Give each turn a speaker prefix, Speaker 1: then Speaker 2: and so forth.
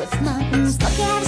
Speaker 1: with nothing stuck at